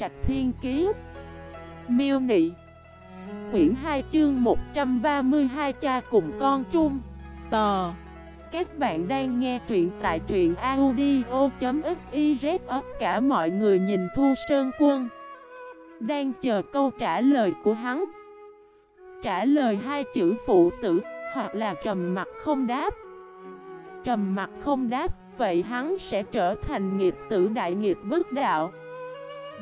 Trạch Thiên Kiế Miêu Nị. Quyển 2 chương 132 cha cùng con chung. Tò. Các bạn đang nghe truyện tại truyện audio.xyz Tất cả mọi người nhìn Thu Sơn Quân. Đang chờ câu trả lời của hắn. Trả lời hai chữ phụ tử, Hoặc là trầm mặt không đáp. Trầm mặt không đáp, Vậy hắn sẽ trở thành nghiệp tử đại nghiệp bất đạo.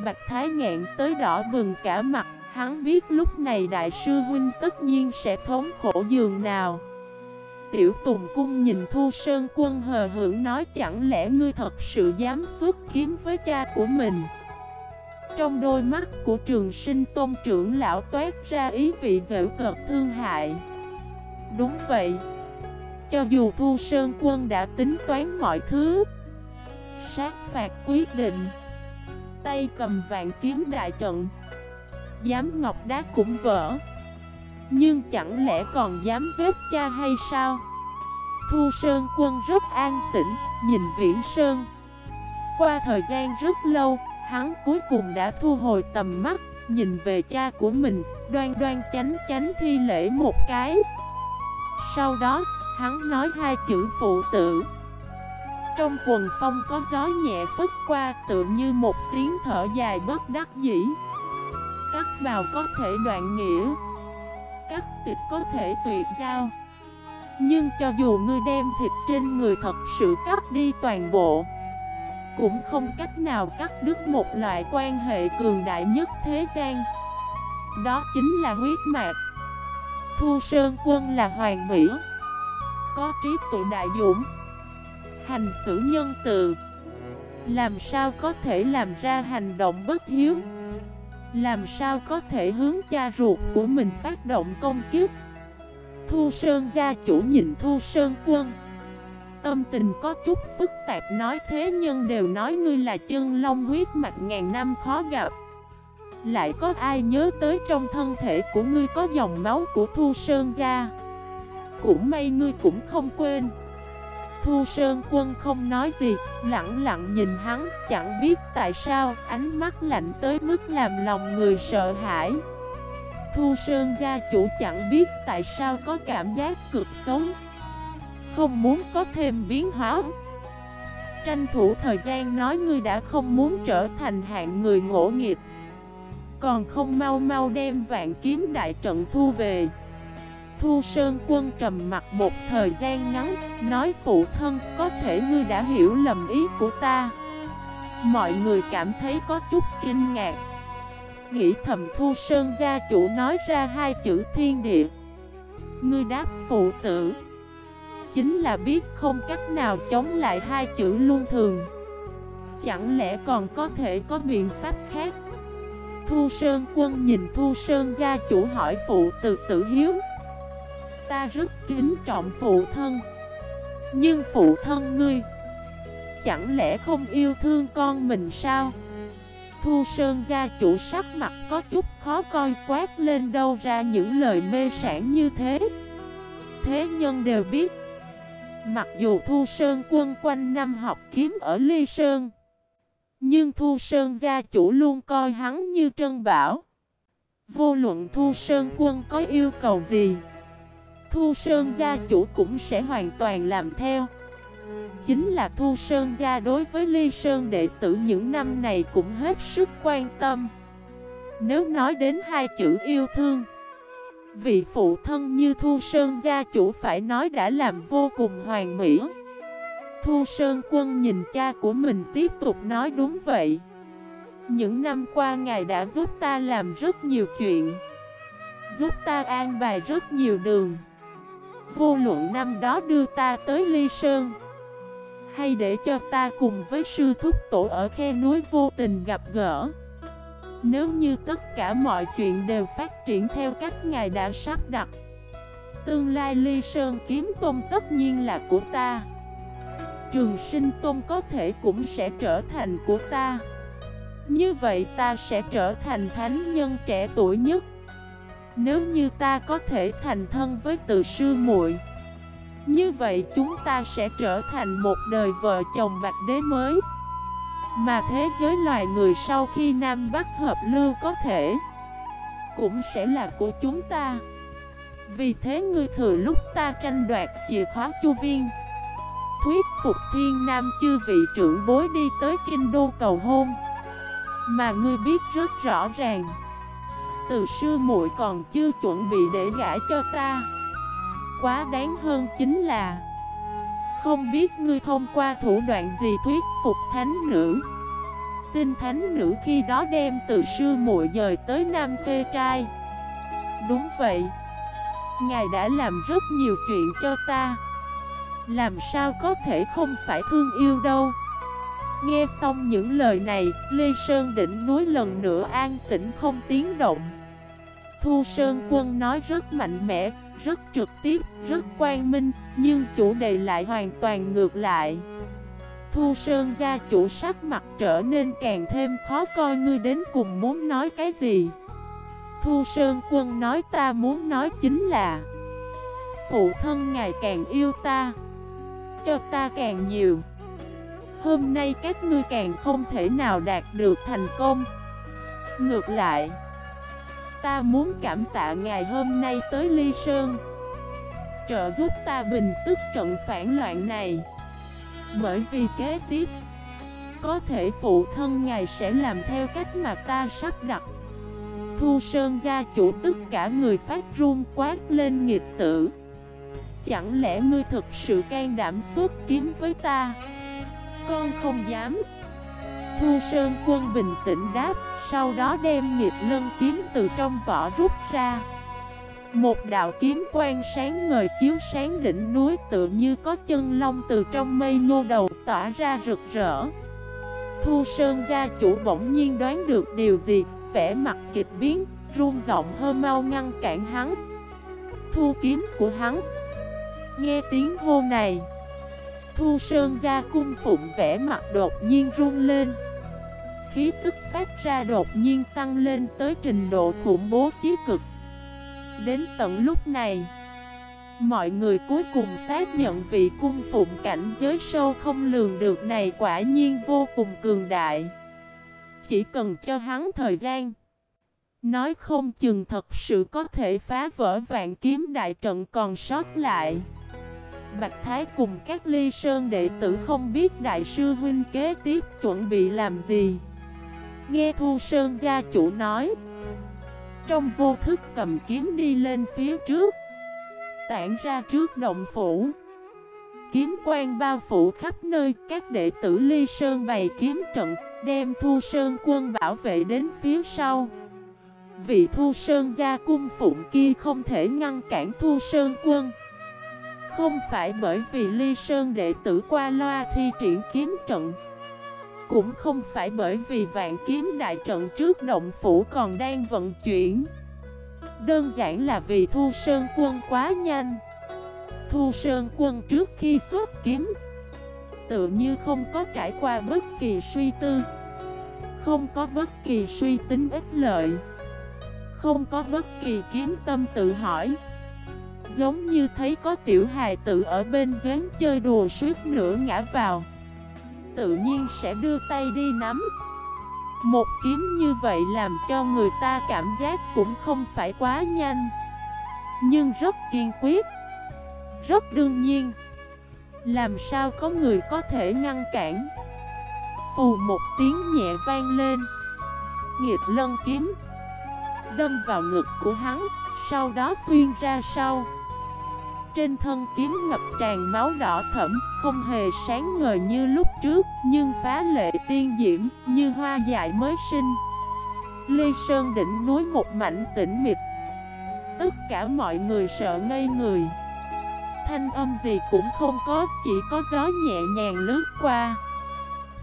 Bạch Thái Ngạn tới đỏ bừng cả mặt, Hắn biết lúc này đại sư huynh tất nhiên sẽ thống khổ giường nào. Tiểu Tùng Cung nhìn Thu Sơn quân hờ hưởng nói, chẳng lẽ ngươi thật sự dám xuất kiếm với cha của mình? Trong đôi mắt của trường sinh tôn trưởng lão toát ra ý vị dễ cợt thương hại. Đúng vậy, Cho dù Thu Sơn quân đã tính toán mọi thứ, Sát phạt quyết định Tay cầm vạn kiếm đại trận. Dám ngọc đá cũng vỡ. Nhưng chẳng lẽ còn dám vết cha hay sao? Thu Sơn quân rất an tĩnh, Nhìn Viễn Sơn. Qua thời gian rất lâu, Hắn cuối cùng đã thu hồi tầm mắt, Nhìn về cha của mình, Đoan đoan chánh chánh thi lễ một cái. Sau đó, Hắn nói hai chữ phụ tử. Trong quần phong có gió nhẹ phất qua Tự như một tiếng thở dài bất đắc dĩ. Cắt bào có thể đoạn nghĩa Cắt tịch có thể tuyệt giao. Nhưng cho dù ngươi đem thịt trên người thật sự cắt đi toàn bộ, Cũng không cách nào cắt đứt một loại quan hệ cường đại nhất thế gian. Đó chính là huyết mạch. Thu Sơn Quân là hoàng mỹ, Có trí tuệ đại dũng. Hành xử nhân từ. Làm sao có thể làm ra hành động bất hiếu? Làm sao có thể hướng cha ruột của mình phát động công kiếp? Thu Sơn gia chủ nhìn Thu Sơn quân. Tâm tình có chút phức tạp nói thế nhưng đều nói ngươi là chân long huyết mạch ngàn năm khó gặp. Lại có ai nhớ tới trong thân thể của ngươi có dòng máu của Thu Sơn gia? Cũng may ngươi cũng không quên. Thu Sơn Quân không nói gì, lặng lặng nhìn hắn, chẳng biết tại sao, ánh mắt lạnh tới mức làm lòng người sợ hãi. Thu Sơn gia chủ chẳng biết tại sao có cảm giác cực xấu, không muốn có thêm biến hóa. Tranh thủ thời gian nói ngươi đã không muốn trở thành hạng người ngỗ nghịch, còn không mau mau đem vạn kiếm đại trận thu về. Thu Sơn Quân trầm mặt một thời gian ngắn, nói phụ thân có thể ngươi đã hiểu lầm ý của ta. Mọi người cảm thấy có chút kinh ngạc. Nghĩ thầm Thu Sơn gia chủ nói ra hai chữ thiên địa. Ngươi đáp phụ tử. Chính là biết không cách nào chống lại hai chữ luân thường. Chẳng lẽ còn có thể có biện pháp khác? Thu Sơn Quân nhìn Thu Sơn gia chủ hỏi phụ tử tử hiếu. Ta rất kính trọng phụ thân. Nhưng phụ thân ngươi, Chẳng lẽ không yêu thương con mình sao? Thu Sơn gia chủ sắc mặt có chút khó coi, quát lên đâu ra những lời mê sản như thế? Thế nhân đều biết, Mặc dù Thu Sơn quân quanh năm học kiếm ở Ly Sơn, Nhưng Thu Sơn gia chủ luôn coi hắn như trân bảo. Vô luận Thu Sơn quân có yêu cầu gì Thu Sơn gia chủ cũng sẽ hoàn toàn làm theo. Chính là Thu Sơn gia đối với Ly Sơn đệ tử những năm này cũng hết sức quan tâm. Nếu nói đến hai chữ yêu thương, Vị phụ thân như Thu Sơn gia chủ phải nói đã làm vô cùng hoàn mỹ. Thu Sơn quân nhìn cha của mình tiếp tục nói đúng vậy. Những năm qua ngài đã giúp ta làm rất nhiều chuyện, Giúp ta an bài rất nhiều đường. Vô luận năm đó đưa ta tới Ly Sơn, Hay để cho ta cùng với sư thúc tổ ở khe núi vô tình gặp gỡ, Nếu như tất cả mọi chuyện đều phát triển theo cách ngài đã sắp đặt, Tương lai Ly Sơn kiếm tôn tất nhiên là của ta. Trường sinh tôn có thể cũng sẽ trở thành của ta. Như vậy ta sẽ trở thành thánh nhân trẻ tuổi nhất nếu như ta có thể thành thân với từ sư muội, Như vậy chúng ta sẽ trở thành một đời vợ chồng bạch đế mới. Mà thế giới loài người sau khi Nam Bắc hợp lưu có thể Cũng sẽ là của chúng ta. Vì thế ngươi thừa lúc ta tranh đoạt chìa khóa chu viên, Thuyết phục thiên nam chư vị trưởng bối đi tới kinh đô cầu hôn. Mà ngươi biết rất rõ ràng từ sư muội còn chưa chuẩn bị để gả cho ta. Quá đáng hơn chính là, Không biết ngươi thông qua thủ đoạn gì thuyết phục thánh nữ. Xin thánh nữ khi đó đem từ sư muội dời tới Nam Khê Trai. Đúng vậy, Ngài đã làm rất nhiều chuyện cho ta. Làm sao có thể không phải thương yêu đâu? Nghe xong những lời này Lê Sơn đỉnh núi lần nữa an tĩnh không tiếng động Thu Sơn Quân nói rất mạnh mẽ, rất trực tiếp, rất quan minh, nhưng chủ đề lại hoàn toàn ngược lại. Thu Sơn gia chủ sắc mặt trở nên càng thêm khó coi ngươi đến cùng muốn nói cái gì. Thu Sơn Quân nói ta muốn nói chính là Phụ thân ngài càng yêu ta Cho ta càng nhiều Hôm nay các ngươi càng không thể nào đạt được thành công. Ngược lại, Ta muốn cảm tạ ngài hôm nay tới Ly Sơn. Trợ giúp ta bình tức trận phản loạn này. Bởi vì kế tiếp, Có thể phụ thân ngài sẽ làm theo cách mà ta sắp đặt. Thu Sơn gia chủ tất cả người phát run quát lên nghịch tử. Chẳng lẽ ngươi thực sự can đảm xuất kiếm với ta? Con không dám. Thu Sơn quân bình tĩnh đáp Sau đó đem nghịch lân kiếm từ trong vỏ rút ra. Một đạo kiếm quang sáng ngời chiếu sáng đỉnh núi Tự như có chân long từ trong mây nhô đầu tỏa ra rực rỡ. Thu Sơn gia chủ bỗng nhiên đoán được điều gì Vẻ mặt kịch biến, run giọng hơ mau ngăn cản hắn. Thu kiếm của hắn. Nghe tiếng hô này Thu Sơn ra cung phụng vẻ mặt đột nhiên run lên. Khí tức phát ra đột nhiên tăng lên tới trình độ khủng bố chí cực. Đến tận lúc này, Mọi người cuối cùng xác nhận vị cung phụng cảnh giới sâu không lường được này quả nhiên vô cùng cường đại. Chỉ cần cho hắn thời gian, Nói không chừng thật sự có thể phá vỡ vạn kiếm đại trận còn sót lại. Bạch Thái cùng các ly sơn đệ tử không biết đại sư huynh kế tiếp chuẩn bị làm gì. Nghe Thu Sơn gia chủ nói, Trong vô thức cầm kiếm đi lên phía trước, Tản ra trước động phủ. Kiếm quan bao phủ khắp nơi, Các đệ tử ly sơn bày kiếm trận, Đem Thu Sơn quân bảo vệ đến phía sau. Vị Thu Sơn gia cung phụng kia không thể ngăn cản Thu Sơn quân. Không phải bởi vì Ly Sơn đệ tử qua loa thi triển kiếm trận. Cũng không phải bởi vì vạn kiếm đại trận trước động phủ còn đang vận chuyển. Đơn giản là vì Thu Sơn quân quá nhanh. Thu Sơn quân trước khi xuất kiếm, Tự như không có trải qua bất kỳ suy tư, Không có bất kỳ suy tính ích lợi, không có bất kỳ kiếm tâm tự hỏi. Giống như thấy có tiểu hài tử ở bên giếng chơi đùa suốt nửa ngã vào. Tự nhiên sẽ đưa tay đi nắm. Một kiếm như vậy làm cho người ta cảm giác cũng không phải quá nhanh Nhưng rất kiên quyết. Rất đương nhiên Làm sao có người có thể ngăn cản? Phù một tiếng nhẹ vang lên. Nghiệt lân kiếm đâm vào ngực của hắn, sau đó xuyên ra sau. Trên thân kiếm ngập tràn máu đỏ thẫm, không hề sáng ngời như lúc trước, nhưng phá lệ tiên diễm, như hoa dại mới sinh. ly Sơn đỉnh núi một mảnh tĩnh mịch. Tất cả mọi người sợ ngây người. Thanh âm gì cũng không có, chỉ có gió nhẹ nhàng lướt qua.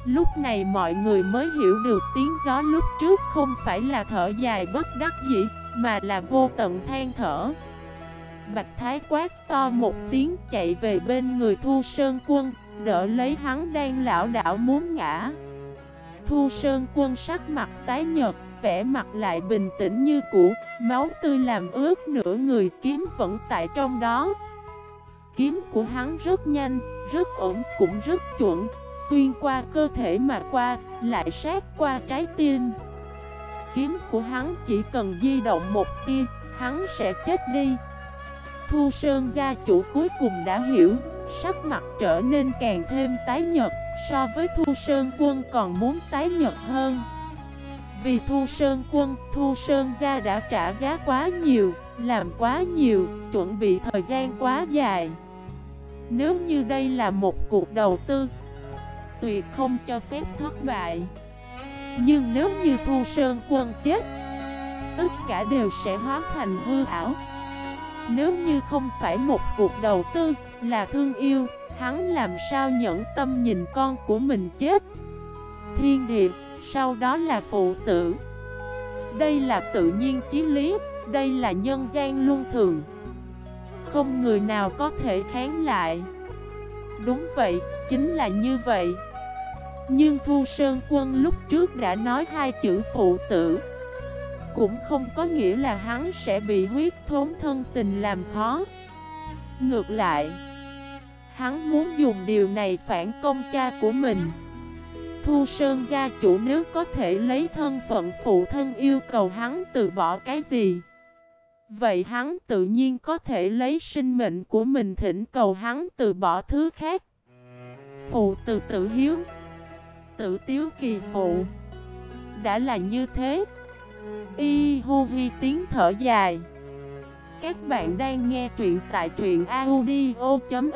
Lúc này mọi người mới hiểu được tiếng gió lúc trước không phải là thở dài bất đắc dĩ, mà là vô tận than thở. Bạch Thái quát to một tiếng chạy về bên người Thu Sơn Quân, đỡ lấy hắn đang lão đảo muốn ngã. Thu Sơn Quân sắc mặt tái nhợt, vẻ mặt lại bình tĩnh như cũ, máu tươi làm ướt nửa người kiếm vẫn tại trong đó. Kiếm của hắn rất nhanh, rất ổn, cũng rất chuẩn Xuyên qua cơ thể mà qua, lại sát qua trái tim Kiếm của hắn chỉ cần di động một tia, hắn sẽ chết đi Thu Sơn gia chủ cuối cùng đã hiểu Sắc mặt trở nên càng thêm tái nhật So với Thu Sơn quân còn muốn tái nhật hơn. Vì Thu Sơn quân, Thu Sơn gia đã trả giá quá nhiều Làm quá nhiều, chuẩn bị thời gian quá dài. Nếu như đây là một cuộc đầu tư Tuyệt không cho phép thất bại. Nhưng nếu như Thu Sơn quân chết Tất cả đều sẽ hóa thành hư ảo. Nếu như không phải một cuộc đầu tư Là thương yêu Hắn làm sao nhẫn tâm nhìn con của mình chết? Thiên địa Sau đó là phụ tử. Đây là tự nhiên chí lý Đây là nhân gian luân thường. Không người nào có thể kháng lại. Đúng vậy, chính là như vậy. Nhưng Thu Sơn Quân lúc trước đã nói hai chữ phụ tử. Cũng không có nghĩa là hắn sẽ bị huyết thốn thân tình làm khó. Ngược lại, Hắn muốn dùng điều này phản công cha của mình. Thu Sơn gia chủ nếu có thể lấy thân phận phụ thân yêu cầu hắn từ bỏ cái gì? Vậy hắn tự nhiên có thể lấy sinh mệnh của mình thỉnh cầu hắn từ bỏ thứ khác. Phụ từ tự hiếu Tự tiếu kỳ phụ. Đã là như thế Y hô hi tiếng thở dài. Các bạn đang nghe truyện tại truyện audio.fif